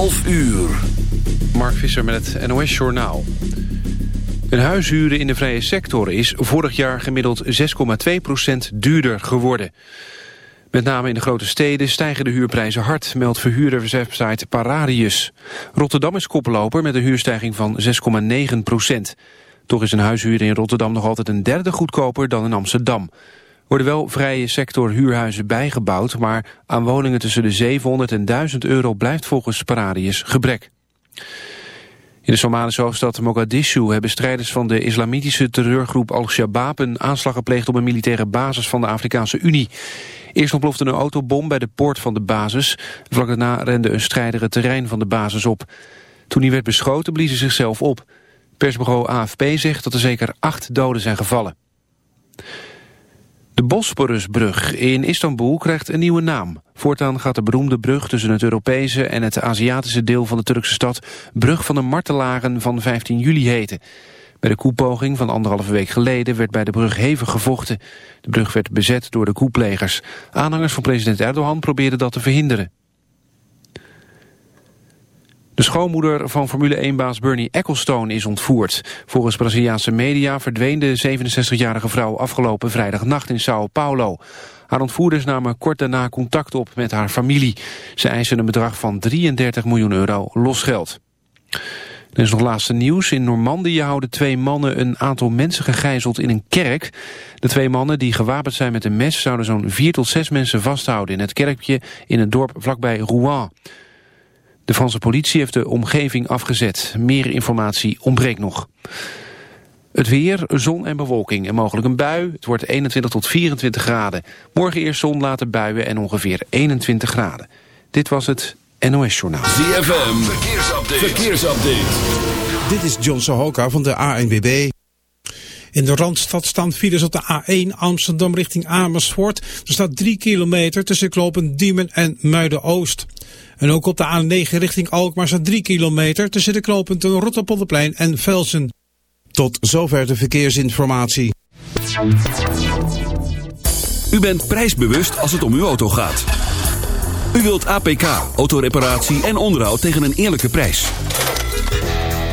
11 uur. Mark Visser met het NOS Journaal. Een huishuren in de vrije sector is vorig jaar gemiddeld 6,2% duurder geworden. Met name in de grote steden stijgen de huurprijzen hard, meldt verhuurderswebsite Pararius. Rotterdam is koploper met een huurstijging van 6,9% Toch is een huishuur in Rotterdam nog altijd een derde goedkoper dan in Amsterdam worden wel vrije sector huurhuizen bijgebouwd, maar aan woningen tussen de 700 en 1000 euro blijft volgens Paradius gebrek. In de Somalische hoofdstad Mogadishu hebben strijders van de islamitische terreurgroep Al-Shabaab een aanslag gepleegd op een militaire basis van de Afrikaanse Unie. Eerst ontplofte een autobom bij de poort van de basis. Vlak daarna rende een strijder het terrein van de basis op. Toen hij werd beschoten blies hij zichzelf op. Persbureau AFP zegt dat er zeker acht doden zijn gevallen. De Bosporusbrug in Istanbul krijgt een nieuwe naam. Voortaan gaat de beroemde brug tussen het Europese en het Aziatische deel van de Turkse stad Brug van de Martelaren van 15 juli heten. Bij de koepoging van anderhalve week geleden werd bij de brug hevig gevochten. De brug werd bezet door de koeplegers. Aanhangers van president Erdogan probeerden dat te verhinderen. De schoonmoeder van Formule 1-baas Bernie Ecclestone is ontvoerd. Volgens Braziliaanse media verdween de 67-jarige vrouw afgelopen vrijdagnacht in Sao Paulo. Haar ontvoerders namen kort daarna contact op met haar familie. Ze eisen een bedrag van 33 miljoen euro losgeld. Er is nog laatste nieuws. In Normandië houden twee mannen een aantal mensen gegijzeld in een kerk. De twee mannen die gewapend zijn met een mes zouden zo'n vier tot zes mensen vasthouden in het kerkje in een dorp vlakbij Rouen. De Franse politie heeft de omgeving afgezet. Meer informatie ontbreekt nog. Het weer, zon en bewolking en mogelijk een bui. Het wordt 21 tot 24 graden. Morgen eerst zon, later buien en ongeveer 21 graden. Dit was het NOS Journaal. ZFM, verkeersupdate. verkeersupdate. Dit is John Sohoka van de ANWB. In de Randstad staan files op de A1 Amsterdam richting Amersfoort. Er staat 3 kilometer tussen Klopen Diemen en Muiden-Oost. En ook op de A9 richting Alkmaar staat 3 kilometer tussen de knooppunten Rotterpolderplein en Velsen. Tot zover de verkeersinformatie. U bent prijsbewust als het om uw auto gaat. U wilt APK, autoreparatie en onderhoud tegen een eerlijke prijs.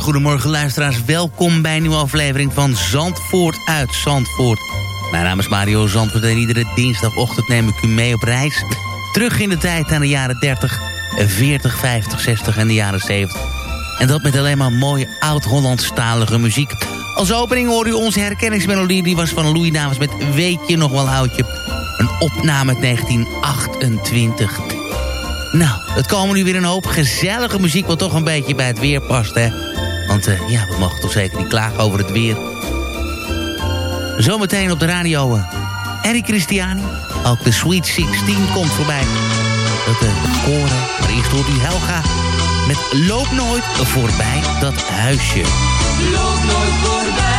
Hele goede morgen luisteraars. Welkom bij een nieuwe aflevering van Zandvoort uit Zandvoort. Mijn naam is Mario Zandvoort en iedere dinsdagochtend neem ik u mee op reis. Terug in de tijd aan de jaren 30, 40, 50, 60 en de jaren 70. En dat met alleen maar mooie oud-Hollandstalige muziek. Als opening hoor u onze herkenningsmelodie. Die was van Louis Davis met Weet je nog wel oudje. Een opname uit 1928. Nou, het komen nu weer een hoop gezellige muziek... wat toch een beetje bij het weer past, hè. Want eh, ja, we mogen toch zeker niet klagen over het weer. Zometeen op de radio uh, Eric Christiani. Ook de Sweet 16 komt voorbij. De koren. Maar eerst hoort u Helga met Loop nooit voorbij dat huisje. Loop nooit voorbij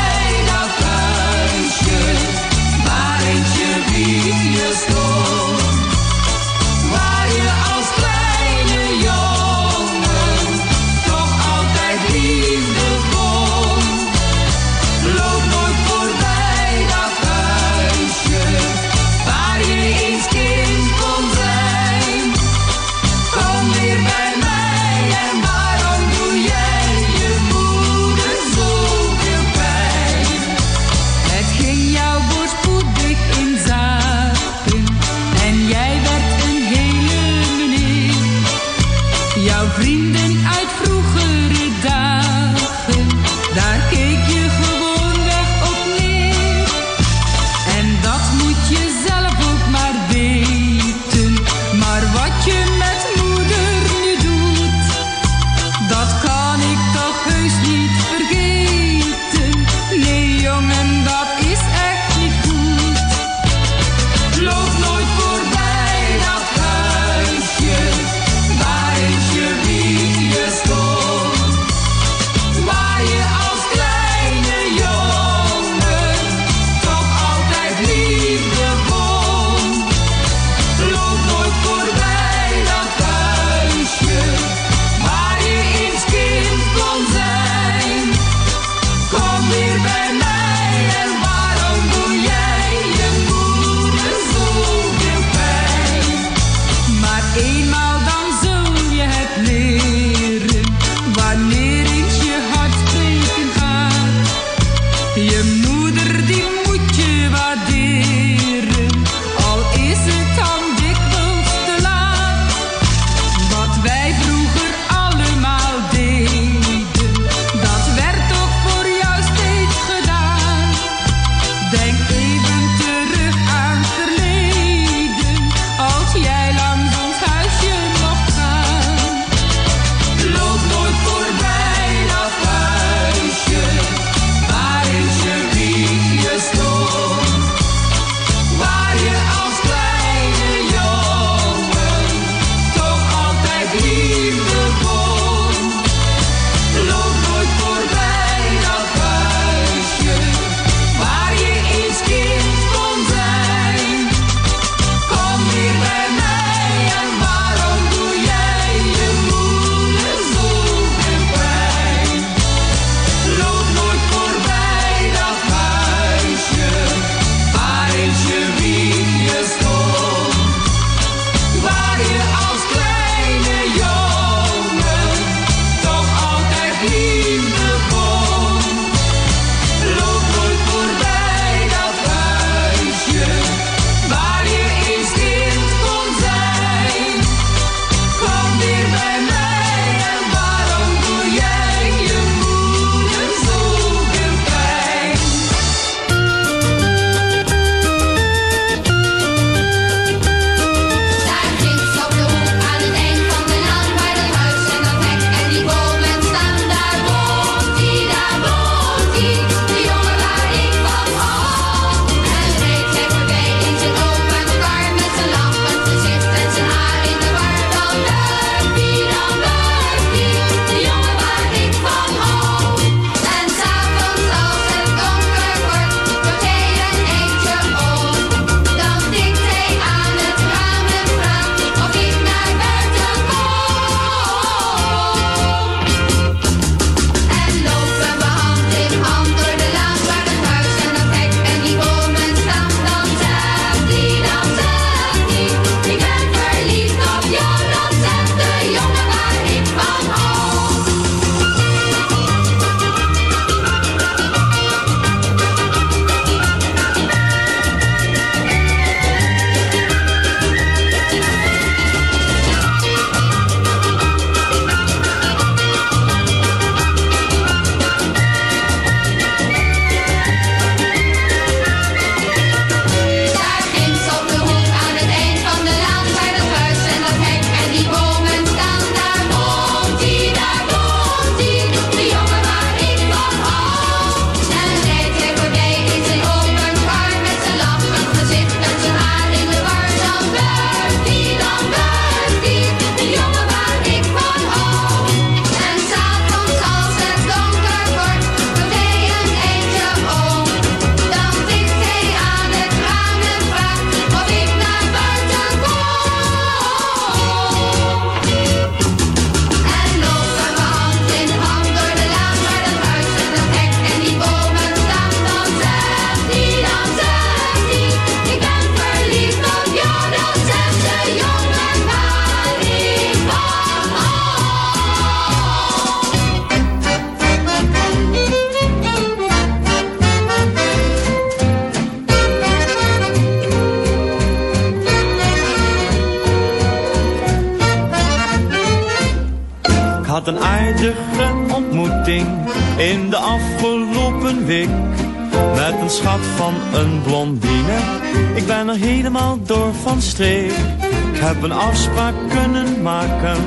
afspraak kunnen maken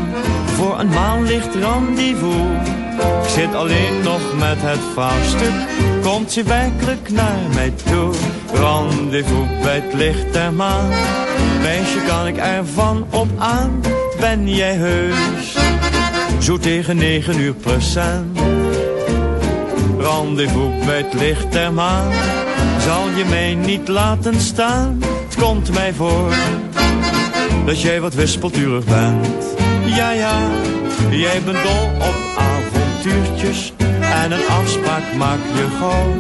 voor een maanlicht rendezvous. Ik zit alleen nog met het vraagstuk, komt ze werkelijk naar mij toe? Rendezvous bij het licht der maan, meisje kan ik ervan op aan, ben jij heus? Zo tegen negen uur procent. Rendezvous bij het licht der maan, zal je mij niet laten staan? Het komt mij voor, dat jij wat wispelturig bent. Ja, ja, jij bent dol op avontuurtjes en een afspraak maak je gauw.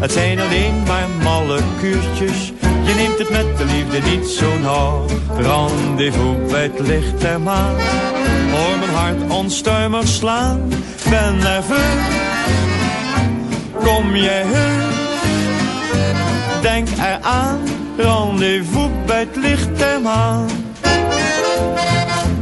Het zijn alleen maar malle kuurtjes, je neemt het met de liefde niet zo nauw. Rendezvous bij het licht der maan, hoor mijn hart onstuimig slaan. Ben nerveus, kom jij heus, denk eraan. Rendezvous bij het licht der maan.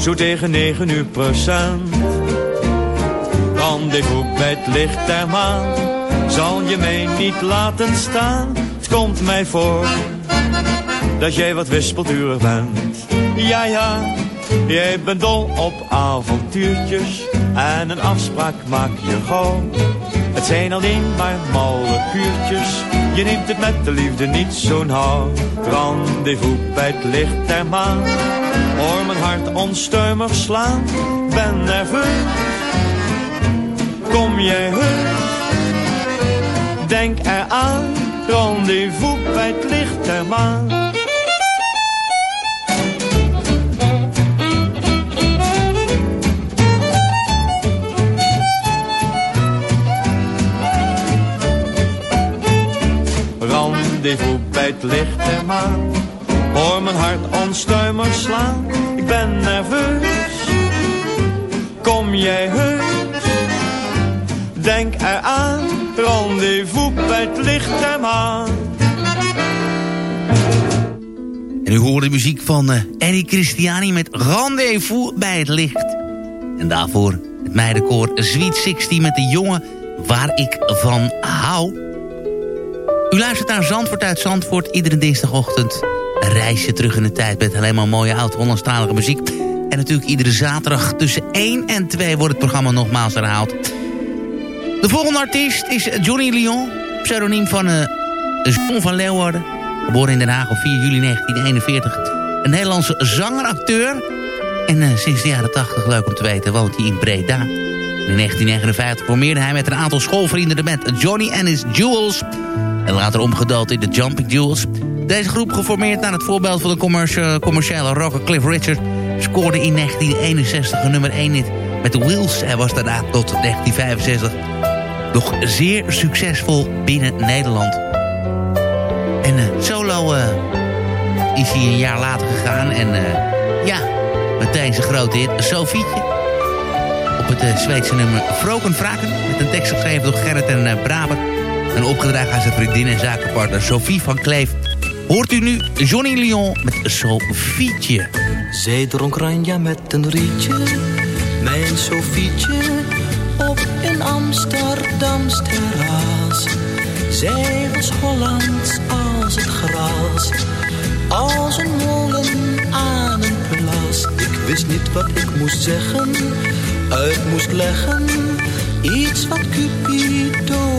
zo tegen negen uur procent. Rendezvous bij het licht der maan, zal je mij niet laten staan. Het komt mij voor, dat jij wat wispelturig bent. Ja, ja, jij bent dol op avontuurtjes, en een afspraak maak je gauw. Het zijn alleen maar malle kuurtjes, je neemt het met de liefde niet zo nauw. Rendezvous bij het licht der maan Hoor mijn hart onstuimig slaan, ben nerveus. Kom jij heus, denk eraan, rendezvous bij het licht der maan. Rendezvous bij het licht der maan Hoor mijn hart onstuimig slaan, ik ben nerveus. Kom jij heus, denk eraan, rendezvous bij het licht der maan. En u hoort de muziek van uh, Eddie Christiani met Rendezvous bij het licht. En daarvoor het meidenkoor Sweet 16 met de jongen waar ik van hou. U luistert naar Zandvoort uit Zandvoort iedere dinsdagochtend een reisje terug in de tijd met alleen maar mooie oud-Hollandstalige muziek. En natuurlijk iedere zaterdag tussen 1 en 2 wordt het programma nogmaals herhaald. De volgende artiest is Johnny Lyon, pseudoniem van uh, John van Leeuwarden. Geboren in Den Haag op 4 juli 1941. Een Nederlandse zanger, acteur. En uh, sinds de jaren 80, leuk om te weten, woont hij in Breda. In 1959 formeerde hij met een aantal schoolvrienden de band Johnny and His Jewels. En later omgedoopt in de Jumping Jewels. Deze groep, geformeerd naar het voorbeeld van de commerciële rocker Cliff Richard... scoorde in 1961 een nummer 1 hit met The Wheels... en was daarna tot 1965 nog zeer succesvol binnen Nederland. En uh, solo uh, is hij een jaar later gegaan en uh, ja, meteen zijn grote hit, Sofietje. Op het Zweedse nummer Vroken Vraken, met een tekst geschreven door Gerrit en Brabant... en opgedragen aan zijn vriendin en zakenpartner Sophie van Kleef... Hoort u nu Johnny Lyon met Sofietje. Zij dronk ranja met een rietje, mijn Sofietje, op een Amsterdams terras. Zij was Hollands als het gras, als een molen aan een plas. Ik wist niet wat ik moest zeggen, uit moest leggen, iets wat Cupido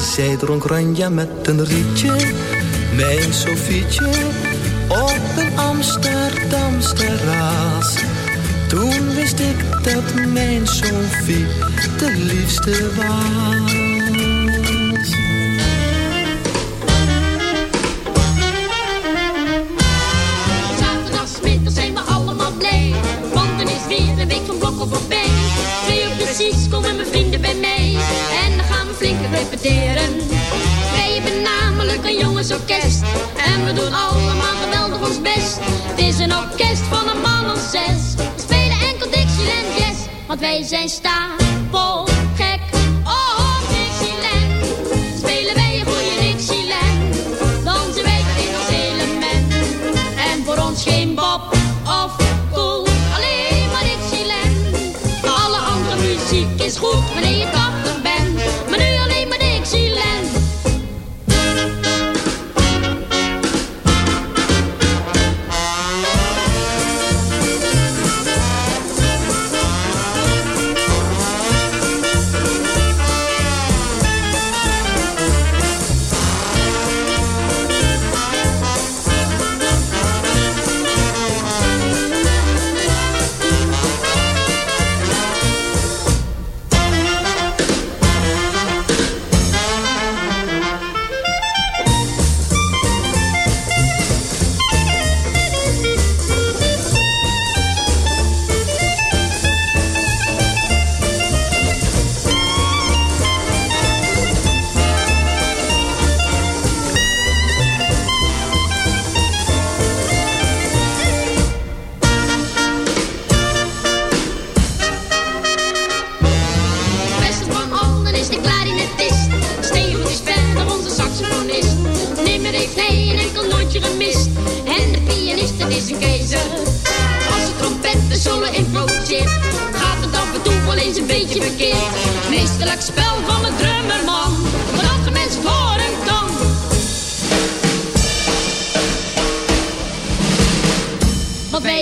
Zij dronk ranja met een rietje, mijn Sofietje, op een Amsterdams terras. Toen wist ik dat mijn Sofie de liefste was. Jongensorkest. En we doen allemaal geweldig ons best. Het is een orkest van een man of zes. We spelen enkel Dixieland Jazz. Want wij zijn stapel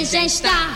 Want wij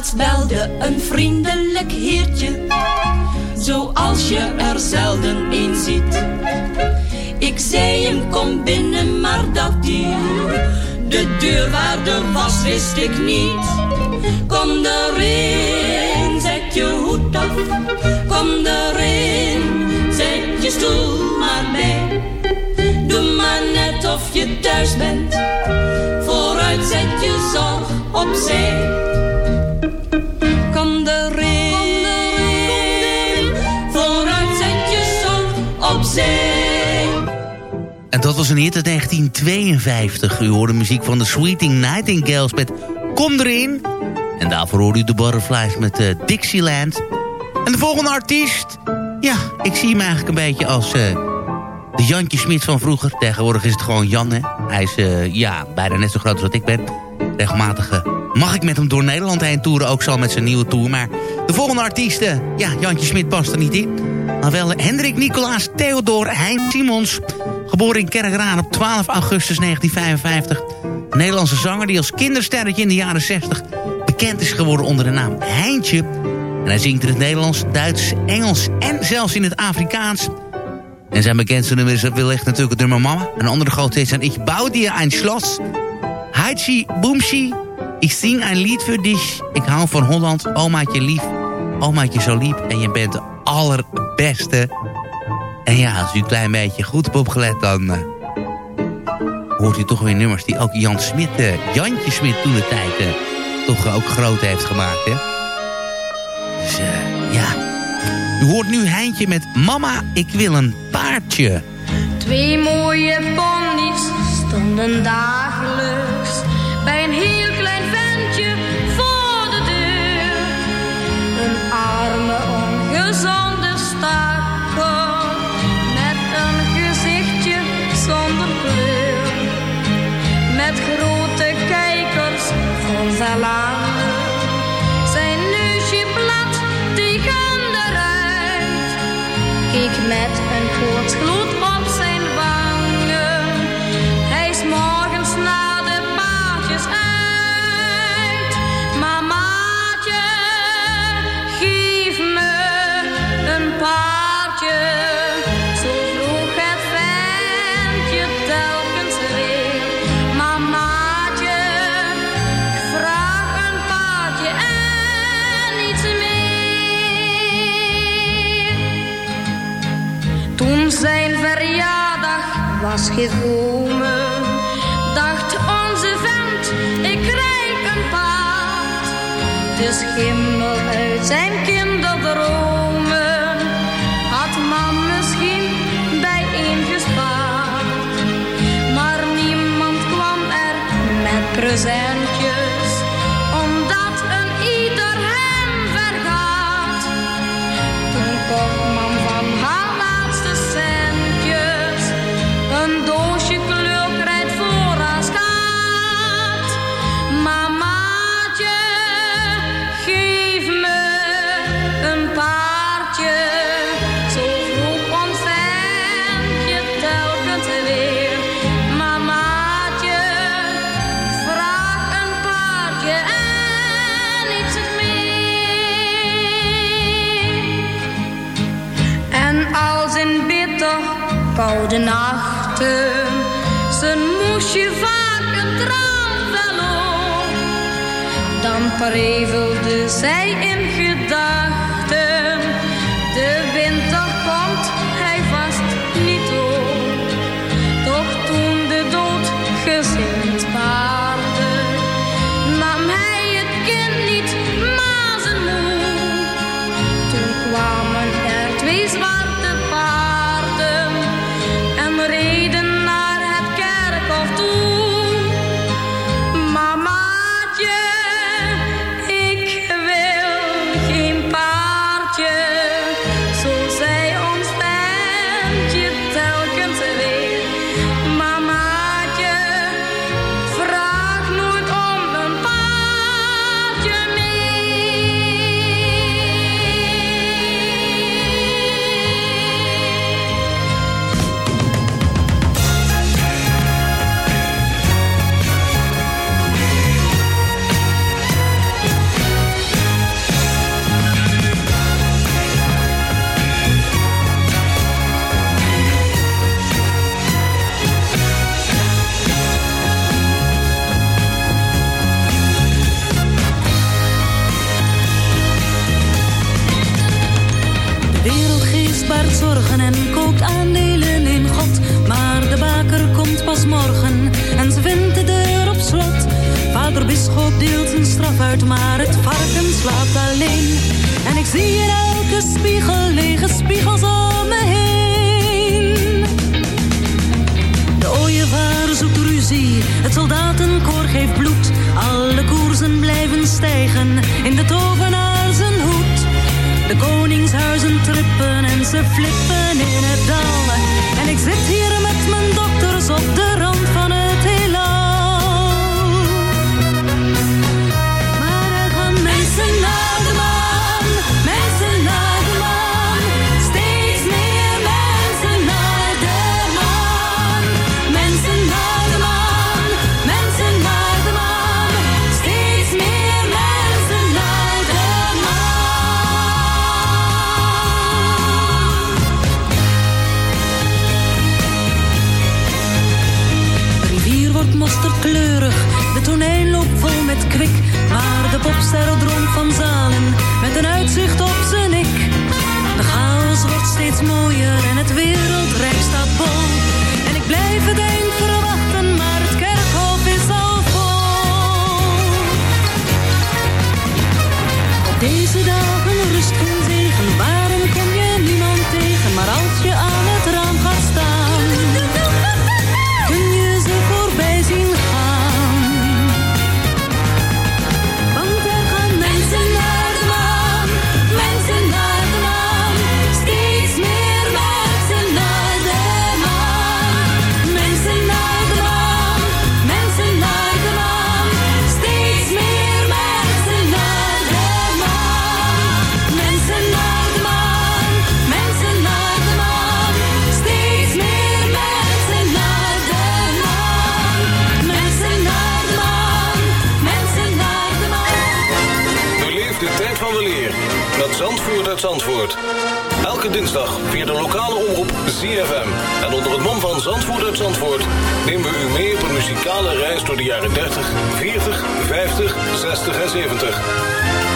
Laatst belde een vriendelijk heertje, zoals je er zelden een ziet. Ik zei hem kom binnen, maar dat hij de deurwaarde was, wist ik niet. Kom erin, zet je hoed af, kom erin, zet je stoel maar bij. Doe maar net of je thuis bent, vooruit zet je zorg opzij. Dat was een hit uit 1952. U hoorde muziek van de Sweeting Nightingales met Kom erin. En daarvoor hoorde u de Butterflies met eh, Dixieland. En de volgende artiest... Ja, ik zie hem eigenlijk een beetje als eh, de Jantje Smit van vroeger. Tegenwoordig is het gewoon Jan, hè. Hij is eh, ja, bijna net zo groot als wat ik ben. Regelmatig eh, mag ik met hem door Nederland heen toeren. Ook zal met zijn nieuwe tour. Maar de volgende artiesten... Ja, Jantje Smit past er niet in. Maar wel Hendrik Nicolaas Theodor Hein Simons. Geboren in Kerkraan op 12 augustus 1955. Een Nederlandse zanger die als kindersterretje in de jaren 60 bekend is geworden onder de naam Heintje. En hij zingt in het Nederlands, Duits, Engels en zelfs in het Afrikaans. En zijn bekendste nummer is wellicht natuurlijk het nummer Mama. Een andere grote hit zijn Ich bouw dir ein Schloss. Heitchi Boomshi, ik zing een lied voor dich. Ik hou van Holland, omaatje lief. Omaatje zo lief en je bent de allerbeste. En ja, als u een klein beetje goed hebt opgelet, dan... eh, hoort u toch weer nummers die ook Jan Smit, eh, Jantje Smit toen de tijd... eh, toch ook groot heeft gemaakt, hè? Dus ja... U hoort nu Heintje met Mama, ik wil een paardje. Twee mooie ponies stonden dagelijks prevelde zij in gedachten. Maar het varken slaapt alleen. En ik zie in elke spiegel lege spiegels om me heen. De ooievaar zoekt ruzie, het soldatenkoor geeft bloed. Alle koersen blijven stijgen in de tovenaar zijn hoed. De koningshuizen trippen en ze flippen in het dal.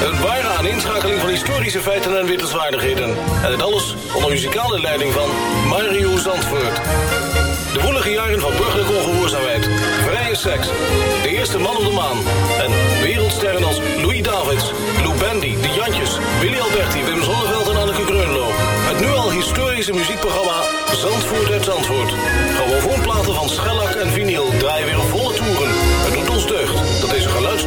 Een ware aaninschakeling van historische feiten en wittelswaardigheden. En dit alles onder muzikale leiding van Mario Zandvoort. De woelige jaren van burgerlijke ongehoorzaamheid, vrije seks, de eerste man op de maan en wereldsterren als Louis Davids, Lou Bandy, De Jantjes, Willy Alberti, Wim Zonneveld en Anneke Greunlo. Het nu al historische muziekprogramma Zandvoort uit Zandvoort. Grammofoonplaten van schellak en vinyl draaien weer op volle toeren. Het doet ons deugd dat deze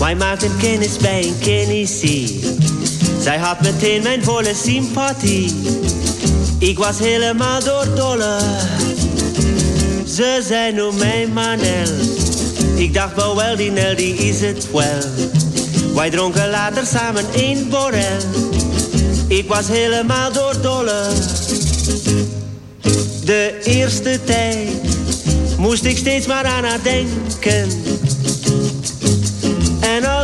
Wij maakten kennis bij een Tennessee. Zij had meteen mijn volle sympathie. Ik was helemaal doordolle. Ze zei noem mij Manel. Ik dacht wel wel, die Nel die is het wel. Wij dronken later samen een borrel. Ik was helemaal doordolle. De eerste tijd moest ik steeds maar aan haar denken.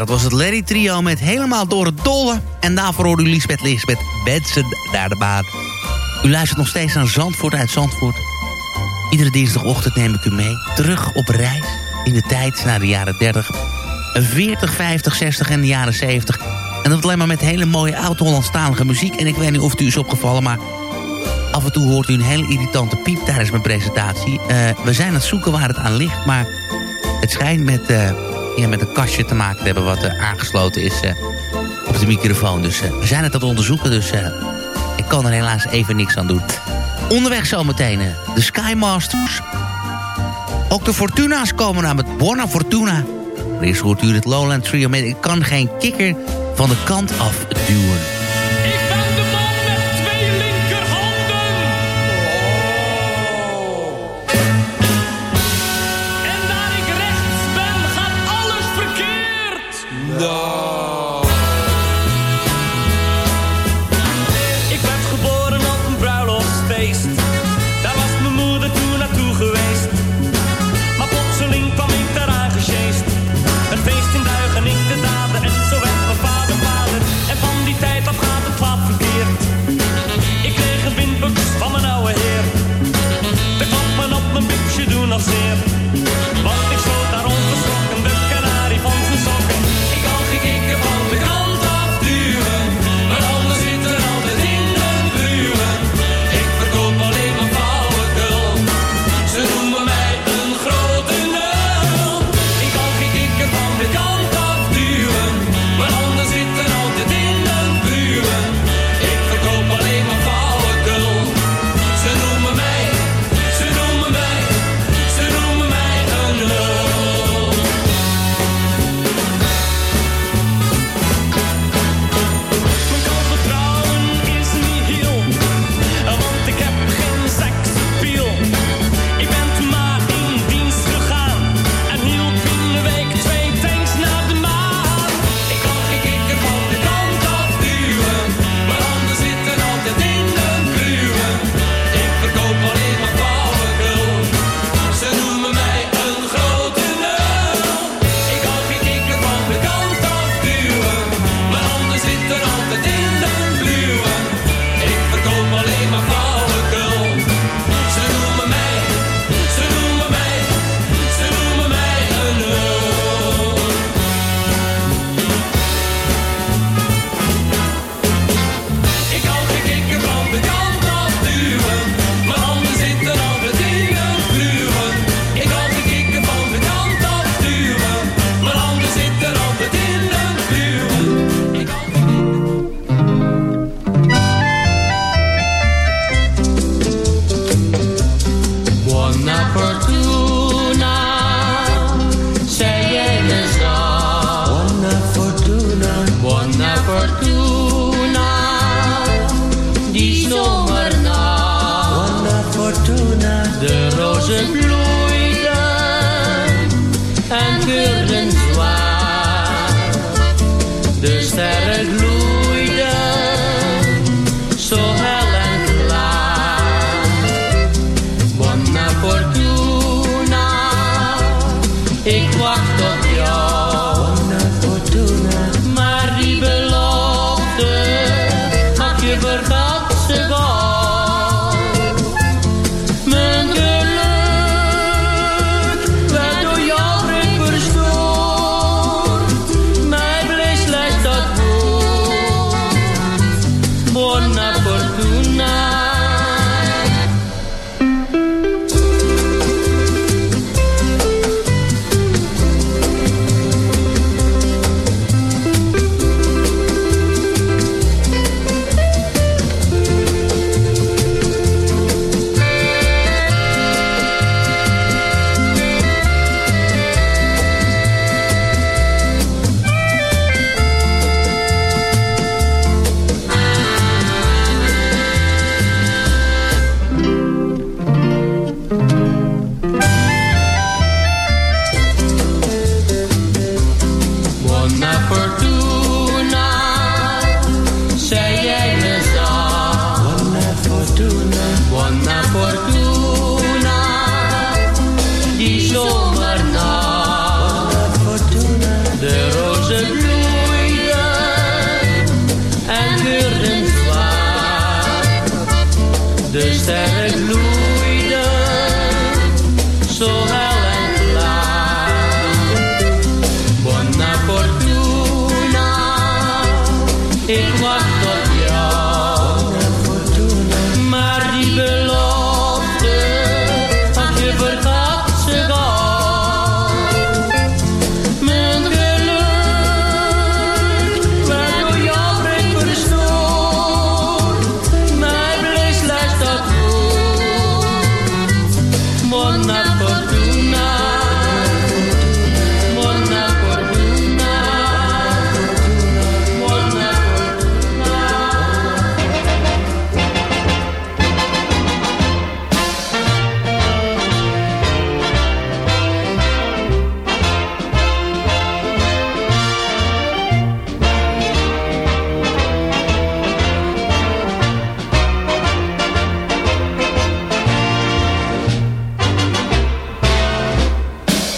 Dat was het Larry Trio met Helemaal door het dolle. En daarvoor hoorde u Lisbeth Lisbeth Benson naar de baan. U luistert nog steeds naar Zandvoort uit Zandvoort. Iedere dinsdagochtend neem ik u mee. Terug op reis in de tijd naar de jaren 30, 40, 50, 60 en de jaren 70. En dat alleen maar met hele mooie oud-Hollandstalige muziek. En ik weet niet of het u is opgevallen, maar af en toe hoort u een hele irritante piep tijdens mijn presentatie. Eh, we zijn aan het zoeken waar het aan ligt, maar het schijnt met, eh, ja, met een kastje te maken hebben wat eh, aangesloten is eh, op de microfoon. Dus eh, we zijn het aan het onderzoeken, dus ik kan er helaas even niks aan doen. Onderweg zometeen de Skymasters. Ook de Fortuna's komen aan met Buona Fortuna. Maar eerst hoort u het Lowland Trio met Ik kan geen kikker van de kant af duwen.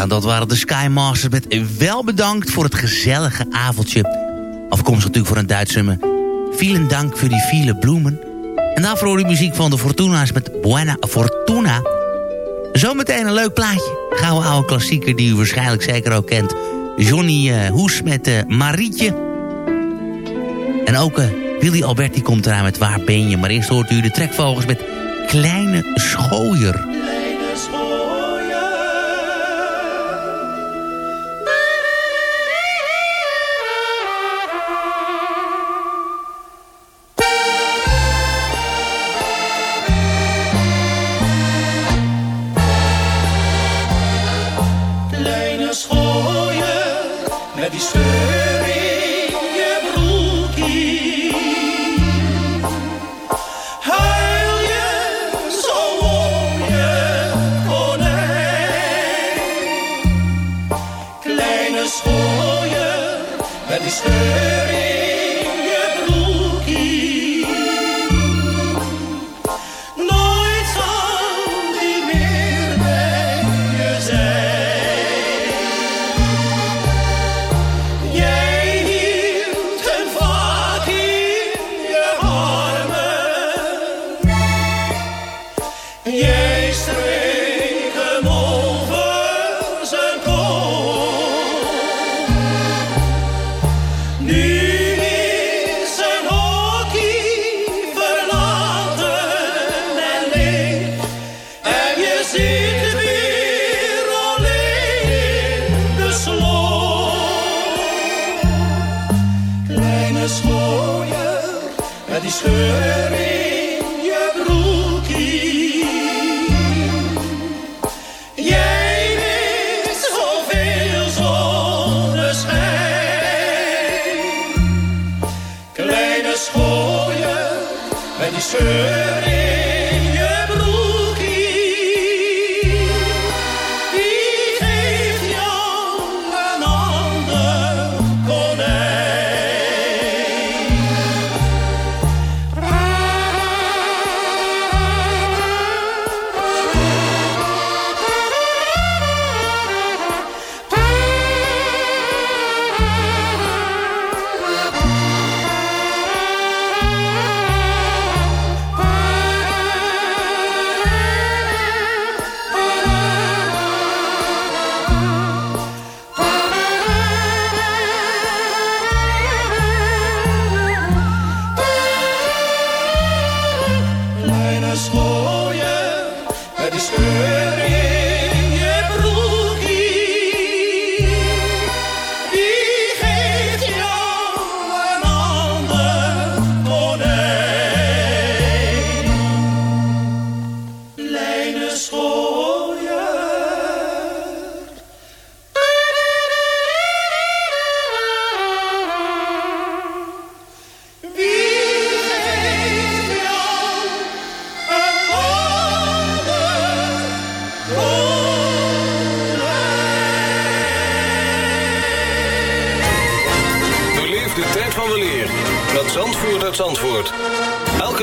Ja, dat waren de Skymasters met wel bedankt voor het gezellige avondje. Afkomstig natuurlijk voor een Duitse nummer. Vielen dank voor die viele bloemen. En daarvoor hoor muziek van de Fortuna's met Buena Fortuna. Zometeen een leuk plaatje. Gouden oude klassieker die u waarschijnlijk zeker ook kent. Johnny eh, Hoes met eh, Marietje. En ook eh, Willy Alberti komt eraan met Waar ben je? Maar eerst hoort u de trekvogels met Kleine Schooier.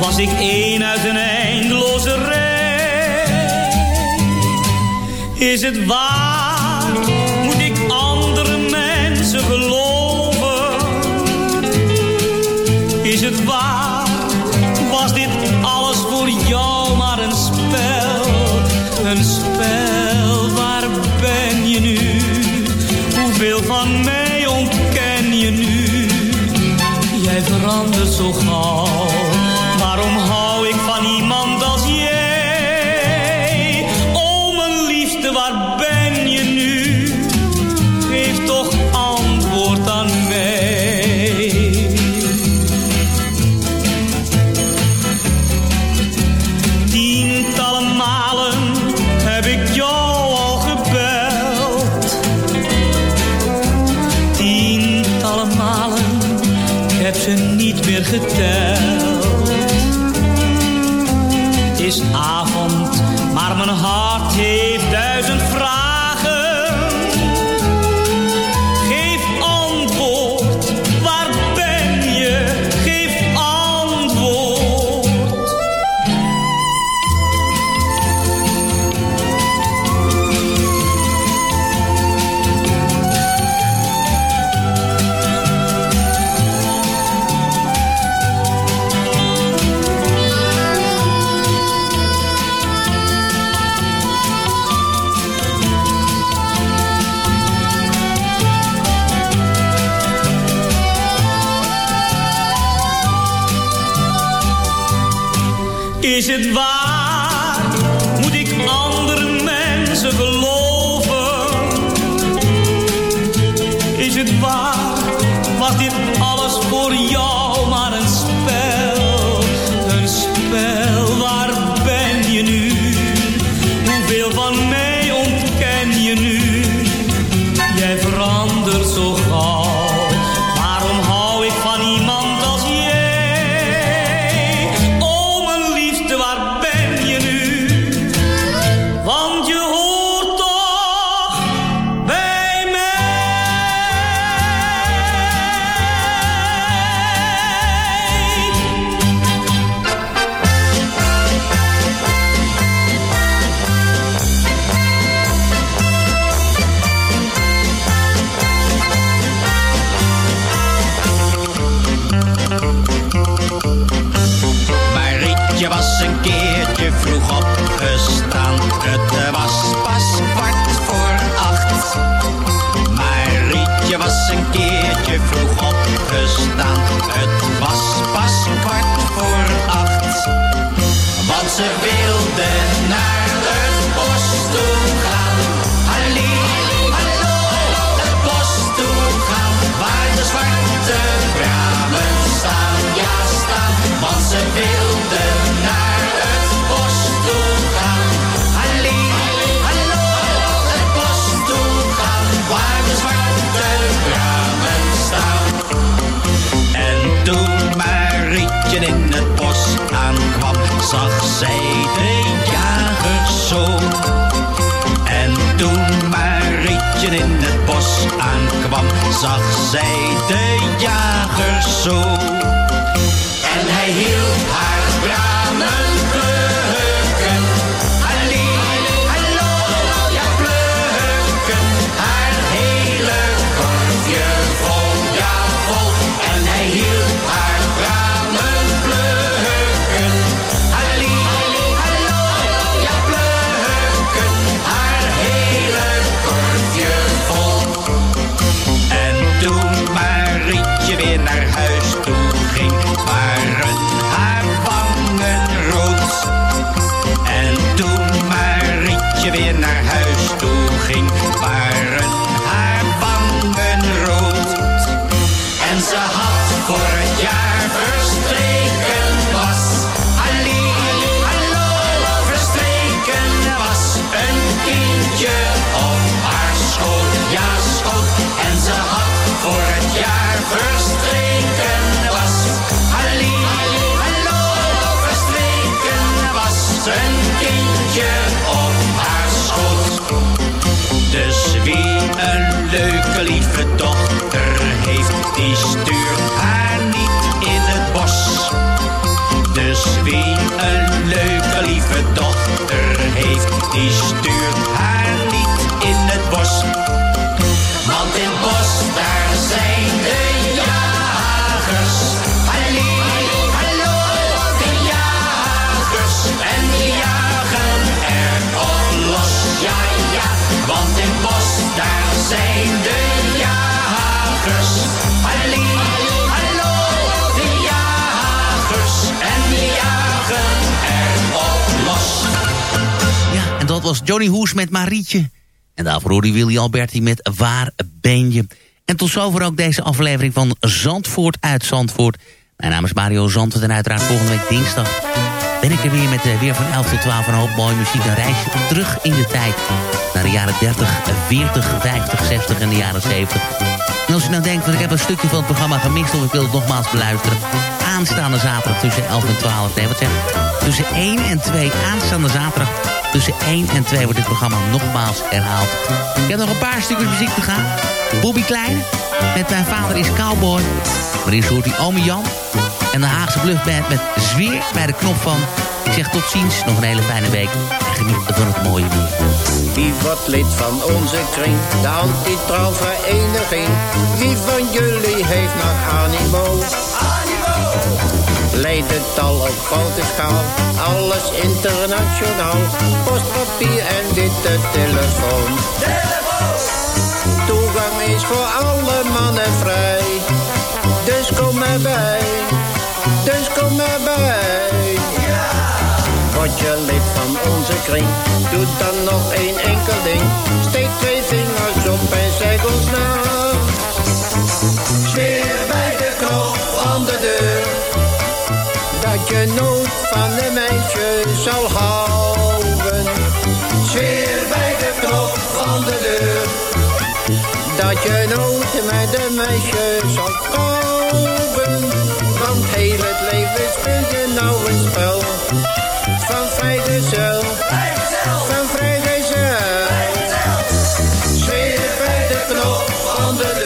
Was ik één uit een eindeloze rij? Is het waar? Moet ik andere mensen geloven? Is het waar? Was dit alles voor jou maar een spel? Een spel, verandert zo Is het waar? Moet ik andere mensen geloven? Is het waar? Was dit aankwam, zag zij de jager zo. En hij hield haar lieve dochter heeft, die stuurt haar niet in het bos. Dus wie een leuke lieve dochter heeft, die stuurt was Johnny Hoes met Marietje. En daarvoor hoorde Willy Alberti met Waar ben je? En tot zover ook deze aflevering van Zandvoort uit Zandvoort. Mijn naam is Mario Zandvoort en uiteraard volgende week dinsdag... ben ik er weer met eh, weer van 11 tot 12 een hoop mooie muziek. Een reisje terug in de tijd. Naar de jaren 30, 40, 50, 60 en de jaren 70. En als je nou denkt, van ik heb een stukje van het programma gemist... of ik wil het nogmaals beluisteren... aanstaande zaterdag tussen 11 en 12... nee, wat zeg? Tussen 1 en 2 aanstaande zaterdag... tussen 1 en 2 wordt dit programma nogmaals herhaald. Ik heb nog een paar stukjes muziek te gaan. Bobby Kleine, met Mijn Vader is Cowboy. Maar eerst hoort hij Ome Jan... en de Haagse Bluffband met Zweer bij de knop van... Ik zeg tot ziens, nog een hele fijne week. En geniet van het mooie weer. Wie wordt lid van onze kring, de anti-trouwvereniging? Wie van jullie heeft nog animo? leidt het al op grote schaal. Alles internationaal, postpapier en witte telefoon. Telefoon! Toegang is voor alle mannen vrij, dus kom erbij, dus kom erbij. Ja! Word je lid van onze kring, doe dan nog één enkel ding. Steek twee vingers op en zeg ons na. Sfeer bij de kop, aan de deur genoot van de meisje zal houden. Zweer bij de knop van de deur. Dat je nooit met de meisje zal kopen. Want heel het leven speelt je nou een spel. Van vrijde zelf, van vrijde zelf. Zweer bij de knop van de deur.